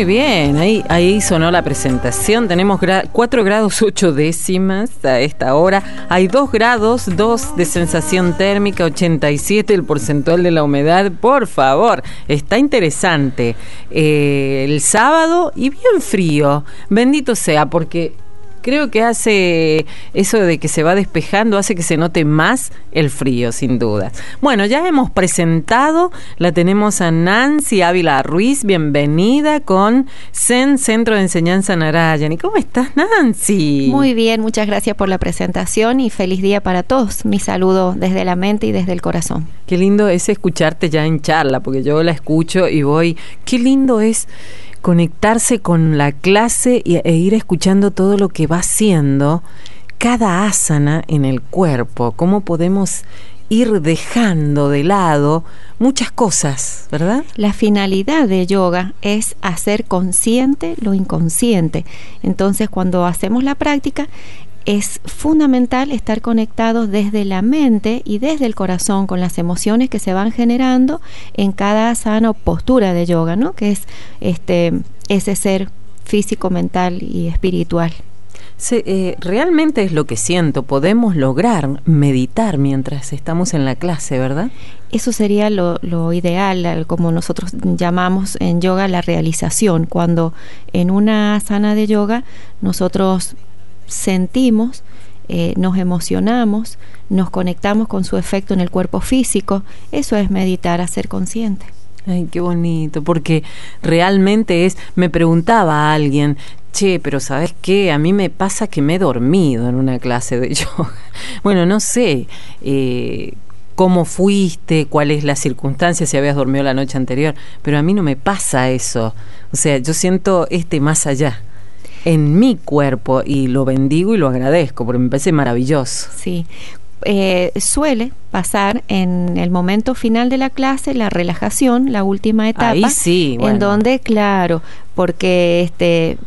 Muy bien, ahí, ahí sonó la presentación. Tenemos 4 grados 8 décimas a esta hora. Hay 2 grados 2 de sensación térmica, 87 el porcentual de la humedad. Por favor, está interesante. Eh, el sábado y bien frío. Bendito sea, porque creo que hace eso de que se va despejando, hace que se note más el frío, sin duda. Bueno, ya hemos presentado, la tenemos a Nancy Ávila Ruiz, bienvenida con CEN Centro de Enseñanza Narayani. ¿Cómo estás, Nancy? Muy bien, muchas gracias por la presentación y feliz día para todos. Mi saludo desde la mente y desde el corazón. Qué lindo es escucharte ya en charla, porque yo la escucho y voy, qué lindo es conectarse con la clase e ir escuchando todo lo que va haciendo cada asana en el cuerpo, cómo podemos ir dejando de lado muchas cosas, ¿verdad? La finalidad de yoga es hacer consciente lo inconsciente. Entonces, cuando hacemos la práctica, es fundamental estar conectados desde la mente y desde el corazón con las emociones que se van generando en cada sana postura de yoga, ¿no? Que es este ese ser físico, mental y espiritual. Eh, realmente es lo que siento. Podemos lograr meditar mientras estamos en la clase, ¿verdad? Eso sería lo, lo, ideal, como nosotros llamamos en yoga la realización. Cuando en una sana de yoga nosotros sentimos, eh, nos emocionamos, nos conectamos con su efecto en el cuerpo físico. Eso es meditar, a ser consciente. Ay, qué bonito, porque realmente es, me preguntaba alguien, che, pero ¿sabes qué? A mí me pasa que me he dormido en una clase de yoga. Bueno, no sé eh, cómo fuiste, cuál es la circunstancia, si habías dormido la noche anterior, pero a mí no me pasa eso. O sea, yo siento este más allá en mi cuerpo y lo bendigo y lo agradezco porque me parece maravilloso. Sí. Eh, suele pasar en el momento final de la clase la relajación, la última etapa, Ahí sí, en donde, claro, porque este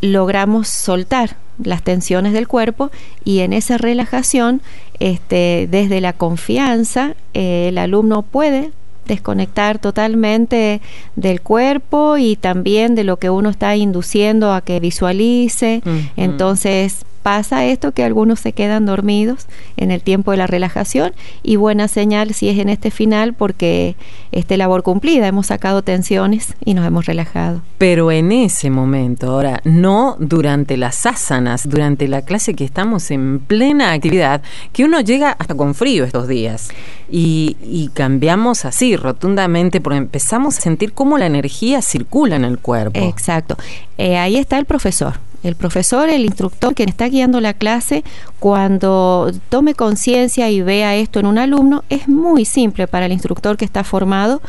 logramos soltar las tensiones del cuerpo y en esa relajación, este, desde la confianza, eh, el alumno puede desconectar totalmente del cuerpo y también de lo que uno está induciendo a que visualice. Entonces, pasa esto que algunos se quedan dormidos en el tiempo de la relajación y buena señal si es en este final porque este labor cumplida, hemos sacado tensiones y nos hemos relajado. Pero en ese momento, ahora, no durante las asanas, durante la clase que estamos en plena actividad, que uno llega hasta con frío estos días y, y cambiamos así rotundamente porque empezamos a sentir cómo la energía circula en el cuerpo. Exacto. Eh, ahí está el profesor el profesor, el instructor, quien está guiando la clase, cuando tome conciencia y vea esto en un alumno, es muy simple para el instructor que está formado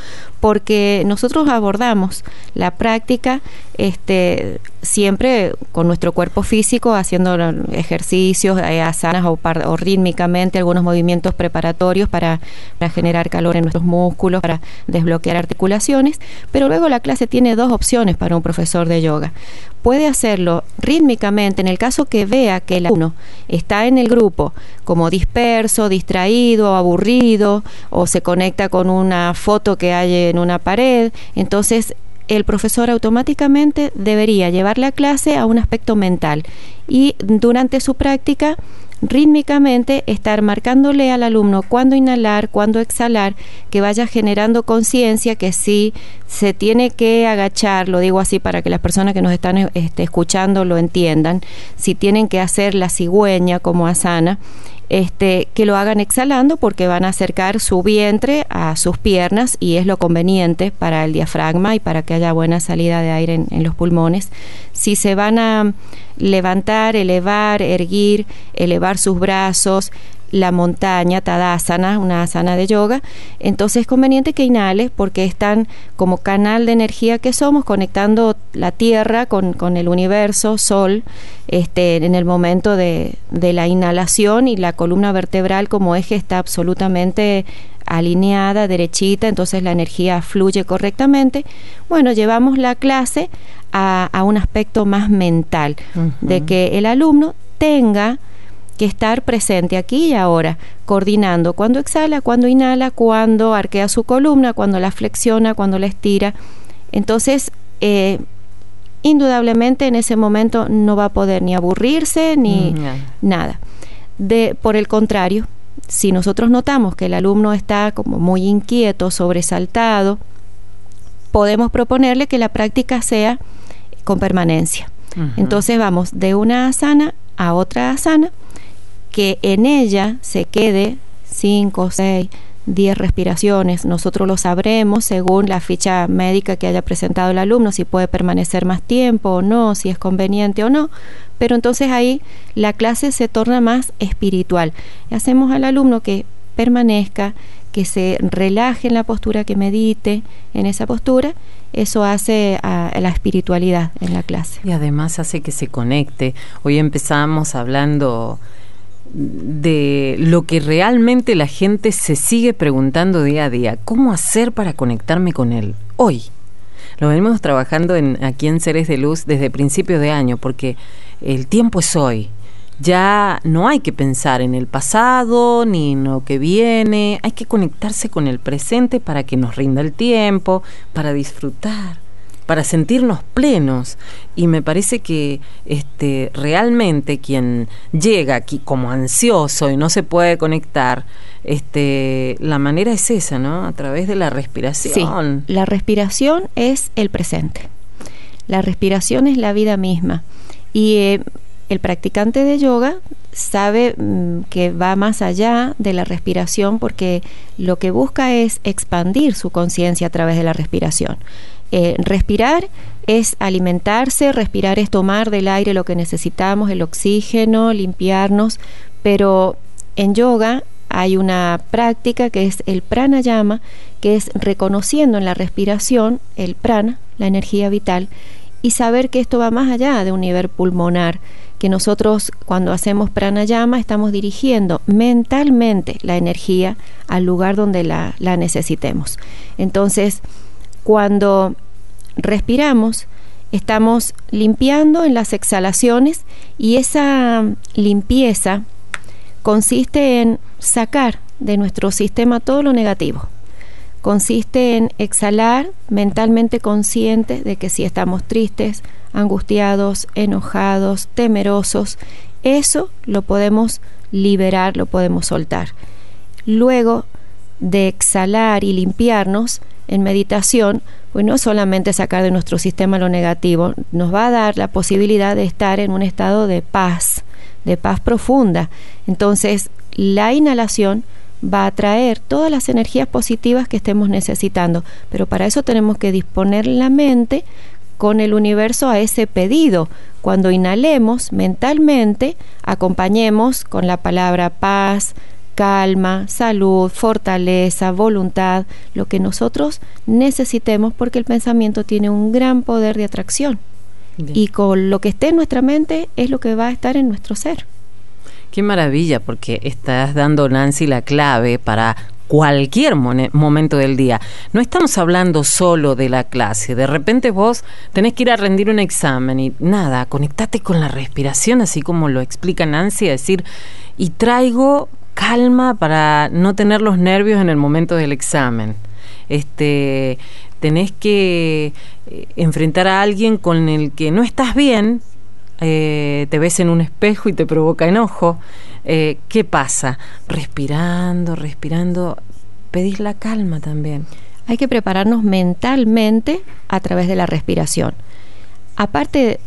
porque nosotros abordamos la práctica este, siempre con nuestro cuerpo físico, haciendo ejercicios, eh, asanas o, rítmicamente, algunos movimientos preparatorios para, para generar calor en nuestros músculos, para desbloquear articulaciones, pero luego la clase tiene dos opciones para un profesor de yoga. Puede hacerlo rítmicamente en el caso que vea que el alumno está en el grupo como disperso, distraído, aburrido o se conecta con una foto que hay en una pared, entonces el profesor automáticamente debería llevar la clase a un aspecto mental y durante su práctica rítmicamente estar marcándole al alumno cuándo inhalar, cuándo exhalar, que vaya generando conciencia que si se tiene que agachar, lo digo así para que las personas que nos están este, escuchando lo entiendan, si tienen que hacer la cigüeña como asana, este, que lo hagan exhalando porque van a acercar su vientre a sus piernas y es lo conveniente para el diafragma y para que haya buena salida de aire en, los pulmones. Si se van a levantar, elevar, erguir, elevar sus brazos, la montaña, Tadasana, una asana de yoga, entonces es conveniente que inhales porque están como canal de energía que somos conectando la tierra con, con el universo, sol, este, en el momento de, de la inhalación y la columna vertebral como eje está absolutamente alineada, derechita, entonces la energía fluye correctamente. Bueno, llevamos la clase a, a un aspecto más mental, de que el alumno tenga que estar presente aquí y ahora, coordinando cuando exhala, cuando inhala, cuando arquea su columna, cuando la flexiona, cuando la estira. Entonces, eh, indudablemente en ese momento no va a poder ni aburrirse ni nada. De, por el contrario, si nosotros notamos que el alumno está como muy inquieto, sobresaltado, podemos proponerle que la práctica sea con permanencia. Entonces vamos de una asana a otra asana, que en ella se quede 5, 6, 10 respiraciones. Nosotros lo sabremos según la ficha médica que haya presentado el alumno, si puede permanecer más tiempo o no, si es conveniente o no. Pero entonces ahí la clase se torna más espiritual. Hacemos al alumno que permanezca, que se relaje en la postura, que medite en esa postura. Eso hace a, la espiritualidad en la clase. Y además hace que se conecte. Hoy empezamos hablando de lo que realmente la gente se sigue preguntando día a día. ¿Cómo hacer para conectarme con él? Hoy. Lo venimos trabajando en, aquí en Seres de Luz desde principios de año, porque el tiempo es hoy. Ya no hay que pensar en el pasado ni en lo que viene, hay que conectarse con el presente para que nos rinda el tiempo, para disfrutar para sentirnos plenos y me parece que este realmente quien llega aquí como ansioso y no se puede conectar este la manera es esa no a través de la respiración Sí, la respiración es el presente. La respiración es la vida misma. Y eh, el practicante de yoga sabe mm, que va más allá de la respiración porque lo que busca es expandir su conciencia a través de la respiración. Eh, respirar es alimentarse, respirar es tomar del aire lo que necesitamos, el oxígeno, limpiarnos, pero en yoga hay una práctica que es el pranayama, que es reconociendo en la respiración el prana, la energía vital, y saber que esto va más allá de un nivel pulmonar, que nosotros cuando hacemos pranayama estamos dirigiendo mentalmente la energía al lugar donde la, la necesitemos. Entonces, cuando respiramos, estamos limpiando en las exhalaciones y esa limpieza consiste en sacar de nuestro sistema todo lo negativo. Consiste en exhalar mentalmente conscientes de que si estamos tristes, angustiados, enojados, temerosos, eso lo podemos liberar, lo podemos soltar. Luego de exhalar y limpiarnos en meditación, pues no solamente sacar de nuestro sistema lo negativo, nos va a dar la posibilidad de estar en un estado de paz, de paz profunda. Entonces, la inhalación va a traer todas las energías positivas que estemos necesitando, pero para eso tenemos que disponer la mente con el universo a ese pedido. Cuando inhalemos mentalmente, acompañemos con la palabra paz, calma, salud, fortaleza, voluntad, lo que nosotros necesitemos porque el pensamiento tiene un gran poder de atracción. Bien. Y con lo que esté en nuestra mente es lo que va a estar en nuestro ser. Qué maravilla, porque estás dando, Nancy, la clave para cualquier momento del día. No estamos hablando solo de la clase. De repente vos tenés que ir a rendir un examen y nada, conectate con la respiración, así como lo explica Nancy, a decir, y traigo calma para no tener los nervios en el momento del examen. Este, tenés que eh, enfrentar a alguien con el que no estás bien, eh, te ves en un espejo y te provoca enojo. Eh, ¿Qué pasa? Respirando, respirando, pedís la calma también. Hay que prepararnos mentalmente a través de la respiración. Aparte,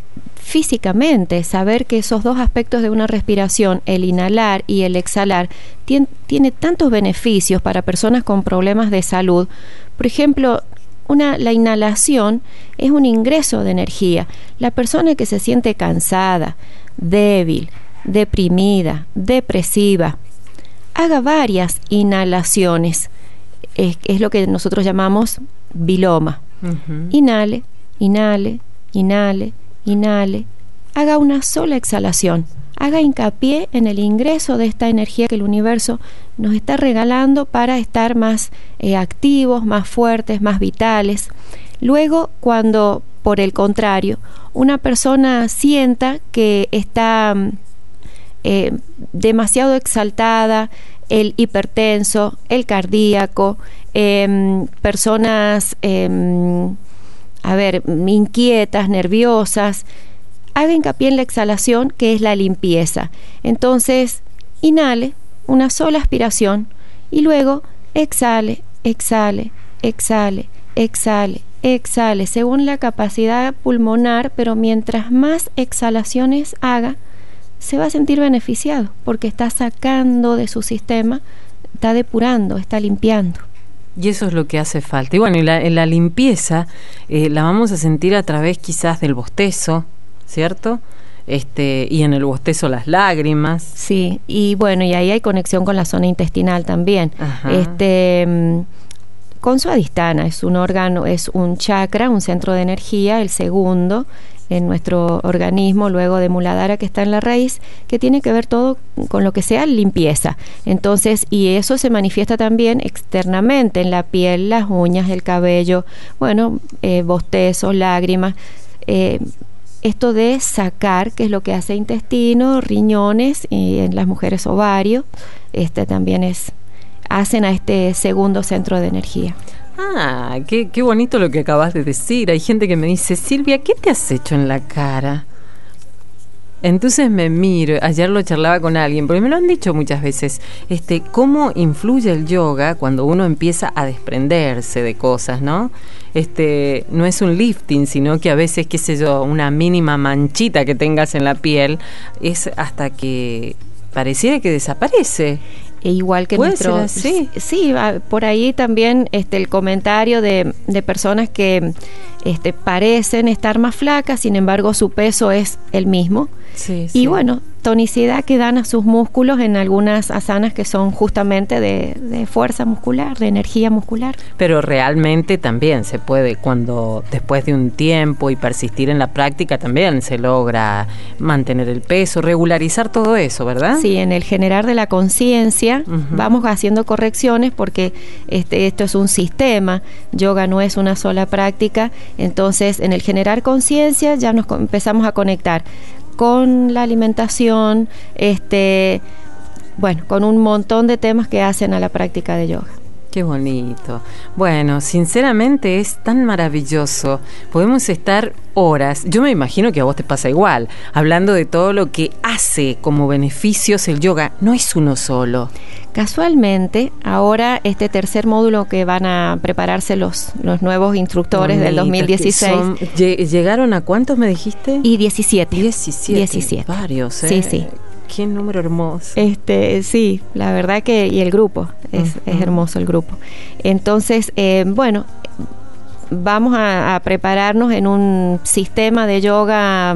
físicamente, saber que esos dos aspectos de una respiración, el inhalar y el exhalar, tien- tiene tantos beneficios para personas con problemas de salud. Por ejemplo, una, la inhalación es un ingreso de energía. La persona que se siente cansada, débil, deprimida, depresiva, haga varias inhalaciones. Es, es lo que nosotros llamamos biloma. Inhale, inhale, inhale, inhale. Haga una sola exhalación. Haga hincapié en el ingreso de esta energía que el universo nos está regalando para estar más eh, activos, más fuertes, más vitales. Luego, cuando, por el contrario, una persona sienta que está mm, eh, demasiado exaltada, el hipertenso, el cardíaco, em, personas em, a ver, inquietas, nerviosas, haga hincapié en la exhalación, que es la limpieza. Entonces, inhale una sola aspiración y luego exhale, exhale, exhale, exhale, exhale, según la capacidad pulmonar, pero mientras más exhalaciones haga, se va a sentir beneficiado porque está sacando de su sistema, está depurando, está limpiando. Y eso es lo que hace falta. Y bueno, y la, limpieza eh, la vamos a sentir a través quizás del bostezo, ¿cierto? Este, y en el bostezo las lágrimas. Sí, y bueno, y ahí hay conexión con la zona intestinal también. Este mm, con su adistana, es un órgano, es un chakra, un centro de energía, el segundo en nuestro organismo, luego de Muladhara que está en la raíz, que tiene que ver todo con lo que sea limpieza. Entonces, y eso se manifiesta también externamente en la piel, las uñas, el cabello, bueno, eh, bostezos, lágrimas. Eh, esto de sacar, que es lo que hace intestino, riñones y en las mujeres ovarios, este también es hacen a este segundo centro de energía. Ah, qué, qué bonito lo que acabas de decir. Hay gente que me dice, Silvia, ¿qué te has hecho en la cara? Entonces me miro, ayer lo charlaba con alguien, porque me lo han dicho muchas veces, este, cómo influye el yoga cuando uno empieza a desprenderse de cosas, ¿no? Este, no es un lifting, sino que a veces, qué sé yo, una mínima manchita que tengas en la piel, es hasta que pareciera que desaparece. E igual que nuestro sí sí por ahí también este el comentario de, de personas que este parecen estar más flacas sin embargo su peso es el mismo. Y bueno, tonicidad que dan a sus músculos en algunas asanas que son justamente de, fuerza muscular, de energía muscular. Pero realmente también se puede, cuando después de un tiempo y persistir en la práctica, también se logra mantener el peso, regularizar todo eso, ¿verdad? Sí, en el generar de la conciencia vamos haciendo correcciones porque este, esto es un sistema, yoga no es una sola práctica, entonces en el generar conciencia ya nos empezamos a conectar con la alimentación, este, bueno, con un montón de temas que hacen a la práctica de yoga. Qué bonito. Bueno, sinceramente es tan maravilloso. Podemos estar horas. Yo me imagino que a vos te pasa igual, hablando de todo lo que hace como beneficios el yoga. No es uno solo. Casualmente, ahora este tercer módulo que van a prepararse los, los nuevos instructores del 2016. ¿Llegaron a cuántos me dijiste? Y 17. 17. 17. Varios, ¿eh? Sí, sí. Qué número hermoso. Este, sí, la verdad que, y el grupo, es, hermoso el grupo. Entonces, eh, bueno, vamos a, prepararnos en un sistema de yoga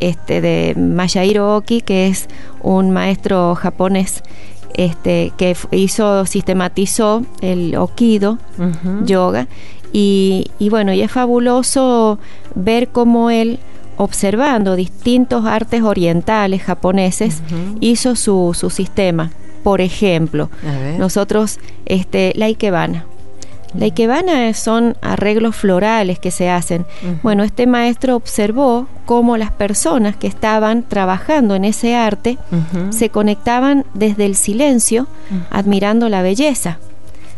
este, de Masahiro Oki, que es un maestro japonés este, que hizo, sistematizó el Okido yoga. Y, y bueno, y es fabuloso ver cómo él observando distintos artes orientales japoneses, hizo su, su, sistema. Por ejemplo, nosotros, este, la ikebana. La ikebana son arreglos florales que se hacen. Bueno, este maestro observó cómo las personas que estaban trabajando en ese arte se conectaban desde el silencio, admirando la belleza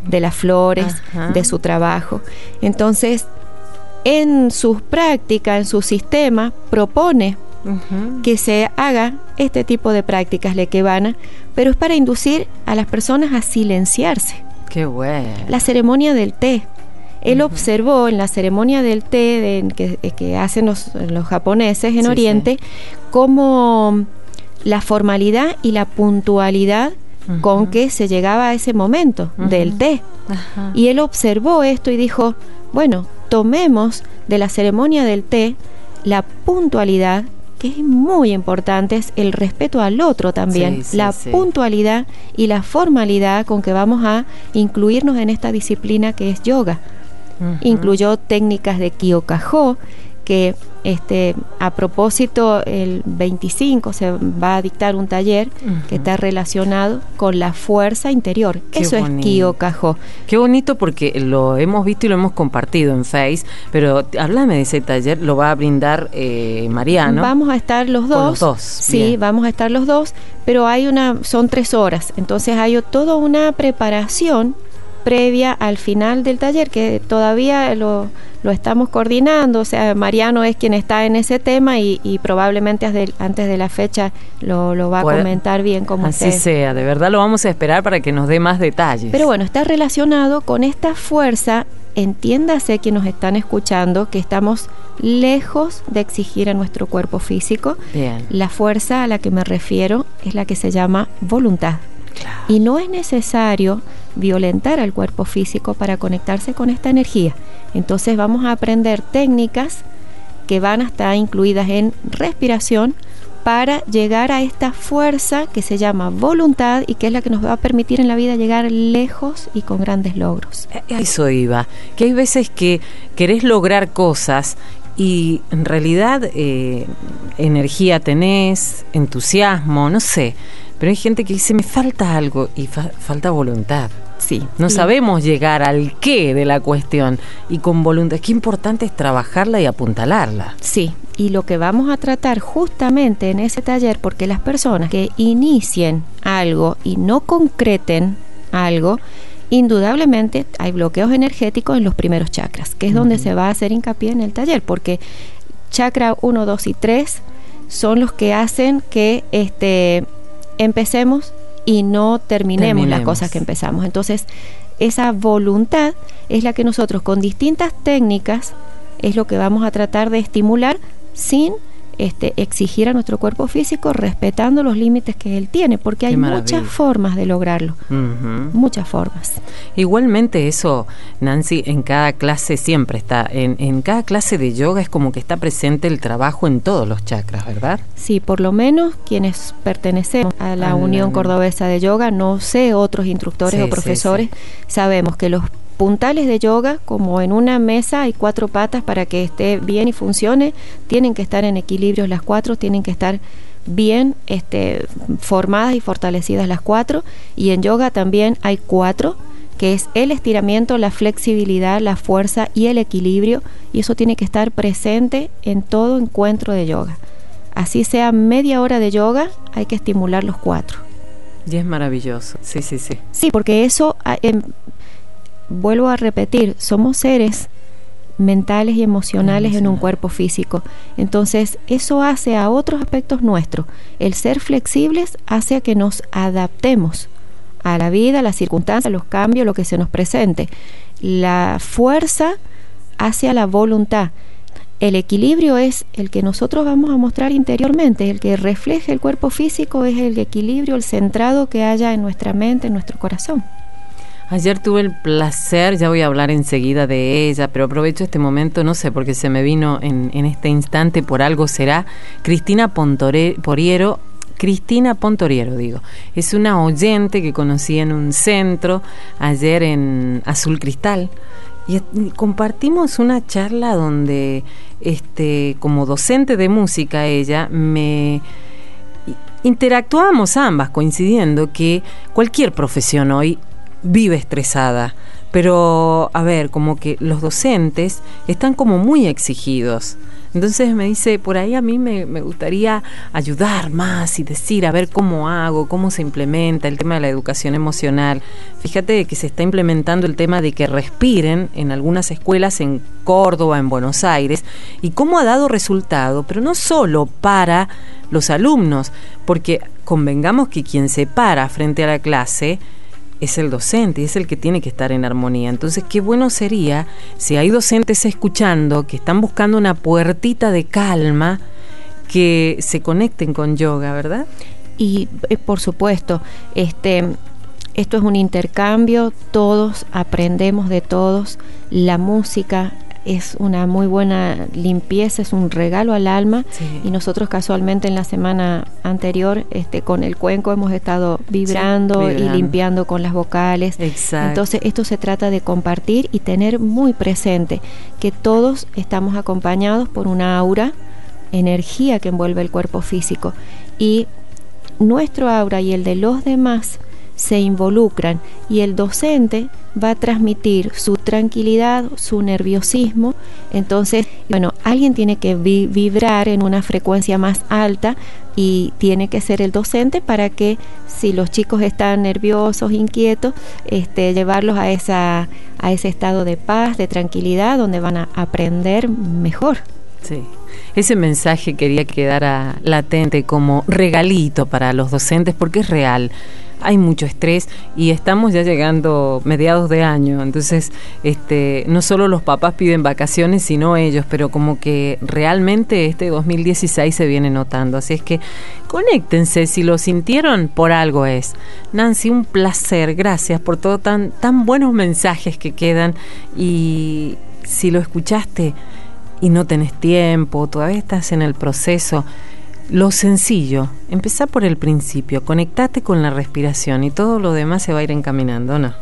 de las flores, de su trabajo. Entonces, en sus prácticas, en su sistema, propone que se haga este tipo de prácticas lequevana, pero es para inducir a las personas a silenciarse. Qué bueno. La ceremonia del té. Él observó en la ceremonia del té que, hacen los, japoneses en Oriente cómo la formalidad y la puntualidad con que se llegaba a ese momento del té. Y él observó esto y dijo, bueno, tomemos de la ceremonia del té la puntualidad, que es muy importante, es el respeto al otro también, la puntualidad y la formalidad con que vamos a incluirnos en esta disciplina que es yoga. Incluyó técnicas de Kyokajo, que este, a propósito, el 25 se va a dictar un taller que está relacionado con la fuerza interior. Eso es Kyo Qué bonito porque lo hemos visto y lo hemos compartido en Face, pero háblame de ese taller, lo va a brindar eh, Mariano. Vamos a estar los dos. Los dos. Sí, vamos a estar los dos, pero hay una, son tres horas, entonces hay toda una preparación previa al final del taller, que todavía lo, lo estamos coordinando, o sea, Mariano es quien está en ese tema y, probablemente antes de la fecha lo, lo va a comentar bien como Así sea, de verdad lo vamos a esperar para que nos dé más detalles. Pero bueno, está relacionado con esta fuerza, entiéndase que nos están escuchando, que estamos lejos de exigir a nuestro cuerpo físico. Bien. La fuerza a la que me refiero es la que se llama voluntad. Y no es necesario violentar al cuerpo físico para conectarse con esta energía. Entonces vamos a aprender técnicas que van a estar incluidas en respiración para llegar a esta fuerza que se llama voluntad y que es la que nos va a permitir en la vida llegar lejos y con grandes logros. Eso iba, que hay veces que querés lograr cosas y en realidad eh, energía tenés, entusiasmo, no sé, pero hay gente que dice, me falta algo y falta voluntad. Sí. No sabemos llegar al qué de la cuestión. Y con voluntad, qué importante es trabajarla y apuntalarla. Sí, y lo que vamos a tratar justamente en ese taller, porque las personas que inicien algo y no concreten algo, indudablemente hay bloqueos energéticos en los primeros chakras, que es donde se va a hacer hincapié en el taller, porque chakra 1, 2 y 3 son los que hacen que este empecemos y no terminemos, las cosas que empezamos. Entonces, esa voluntad es la que nosotros con distintas técnicas es lo que vamos a tratar de estimular sin este, exigir a nuestro cuerpo físico respetando los límites que él tiene, porque hay muchas formas de lograrlo, muchas formas. Igualmente eso, Nancy, en cada clase siempre está, en, en cada clase de yoga es como que está presente el trabajo en todos los chakras, ¿verdad? Sí, por lo menos quienes pertenecemos a la Unión Cordobesa de Yoga, no sé otros instructores o profesores, sabemos que los puntales de yoga, como en una mesa hay cuatro patas para que esté bien y funcione, tienen que estar en equilibrio las cuatro, tienen que estar bien este, formadas y fortalecidas las cuatro. Y en yoga también hay cuatro, que es el estiramiento, la flexibilidad, la fuerza y el equilibrio. Y eso tiene que estar presente en todo encuentro de yoga. Así sea media hora de yoga, hay que estimular los cuatro. Y es maravilloso, sí, sí, sí. Sí, porque eso ah, em, vuelvo a repetir, somos seres mentales y emocionales en un cuerpo físico. Entonces, eso hace a otros aspectos nuestros. El ser flexibles hace a que nos adaptemos a la vida, a las circunstancias, a los cambios, lo que se nos presente. La fuerza hacia la voluntad. El equilibrio es el que nosotros vamos a mostrar interiormente, el que refleja el cuerpo físico es el equilibrio, el centrado que haya en nuestra mente, en nuestro corazón. Ayer tuve el placer, ya voy a hablar enseguida de ella, pero aprovecho este momento, no sé, porque se me vino en, este instante, por algo será, Cristina Poriero, Cristina Pontoriero, digo. Es una oyente que conocí en un centro ayer en Azul Cristal y compartimos una charla donde este como docente de música ella me interactuamos ambas coincidiendo que cualquier profesión hoy vive estresada. Pero, a ver, como que los docentes están como muy exigidos. Entonces me dice, por ahí a mí me, gustaría ayudar más y decir, a ver cómo hago, cómo se implementa el tema de la educación emocional. Fíjate que se está implementando el tema de que respiren en algunas escuelas en Córdoba, en Buenos Aires, y cómo ha dado resultado, pero no solo para los alumnos, porque convengamos que quien se para frente a la clase, es el docente y es el que tiene que estar en armonía. Entonces, qué bueno sería si hay docentes escuchando que están buscando una puertita de calma que se conecten con yoga, ¿verdad? Y eh, por supuesto, este esto es un intercambio, todos aprendemos de todos, la música, es una muy buena limpieza, es un regalo al alma. Y nosotros casualmente en la semana anterior este con el cuenco hemos estado vibrando, y limpiando con las vocales. Entonces esto se trata de compartir y tener muy presente que todos estamos acompañados por una aura, energía que envuelve el cuerpo físico. Y nuestro aura y el de los demás se involucran y el docente va a transmitir su tranquilidad, su nerviosismo. Entonces, bueno, alguien tiene que vibrar en una frecuencia más alta y tiene que ser el docente para que si los chicos están nerviosos, inquietos, este, llevarlos a, esa, a ese estado de paz, de tranquilidad, donde van a aprender mejor. Sí. Ese mensaje quería quedar latente como regalito para los docentes porque es real hay mucho estrés y estamos ya llegando mediados de año, entonces este no solo los papás piden vacaciones, sino ellos, pero como que realmente este 2016 se viene notando, así es que conéctense, si lo sintieron por algo es. Nancy, un placer, gracias por todo tan tan buenos mensajes que quedan y si lo escuchaste y no tenés tiempo, todavía estás en el proceso, lo sencillo, empezá por el principio, conectate con la respiración y todo lo demás se va a ir encaminando, ¿no?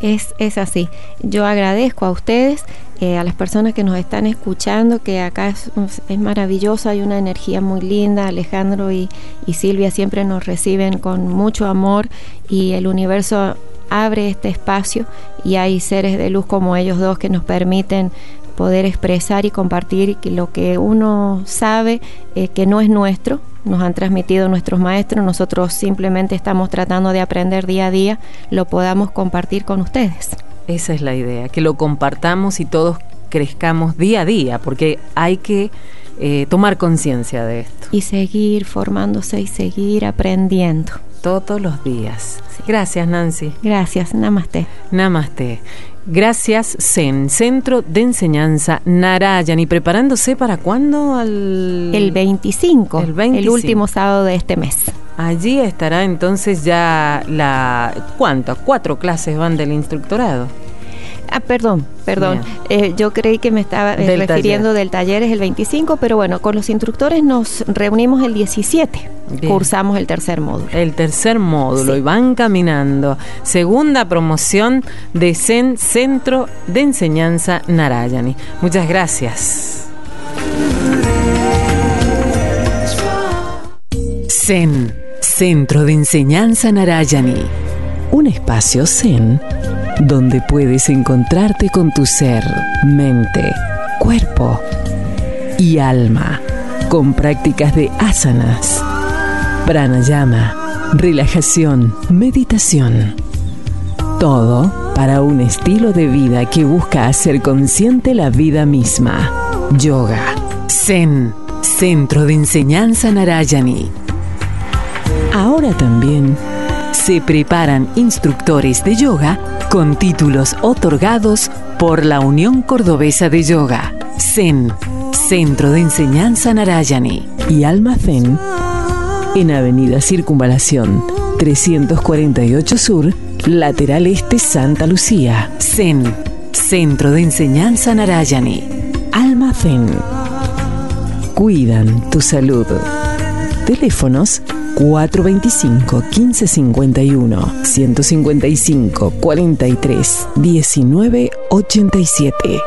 Es, es así. Yo agradezco a ustedes, eh, a las personas que nos están escuchando, que acá es, maravilloso, hay una energía muy linda. Alejandro y Silvia siempre nos reciben con mucho amor y el universo abre este espacio y hay seres de luz como ellos dos que nos permiten poder expresar y compartir lo que uno sabe eh, que no es nuestro, nos han transmitido nuestros maestros, nosotros simplemente estamos tratando de aprender día a día, lo podamos compartir con ustedes. Esa es la idea, que lo compartamos y todos crezcamos día a día, porque hay que eh, tomar conciencia de esto. Y seguir formándose y seguir aprendiendo. Todos los días. Gracias, Nancy. Gracias, namaste. Namaste. Gracias, CEN, Centro de Enseñanza Narayan. preparándose para cuándo? El 25, el 25, el último sábado de este mes. Allí estará entonces ya la... ¿Cuánto? ¿Cuatro clases van del instructorado? Ah, perdón, perdón. Eh, yo creí que me estaba eh, refiriendo del taller, es el 25, pero bueno, con los instructores nos reunimos el 17. Cursamos el tercer módulo. El tercer módulo y van caminando. Segunda promoción de CEN, Centro de Enseñanza Narayani. Muchas gracias. CEN, Centro de Enseñanza Narayani. Un espacio Zen donde puedes encontrarte con tu ser, mente, cuerpo y alma, con prácticas de asanas, pranayama, relajación, meditación. Todo para un estilo de vida que busca hacer consciente la vida misma. Yoga. Zen, Centro de Enseñanza Narayani. Ahora también se preparan instructores de yoga con títulos otorgados por la Unión Cordobesa de Yoga, CEN, Centro de Enseñanza Narayani, y Almacén, en Avenida Circunvalación 348 Sur, lateral este Santa Lucía, CEN, Centro de Enseñanza Narayani, Almacén. Cuidan tu salud. Teléfonos 425 1551 155 43 19 87.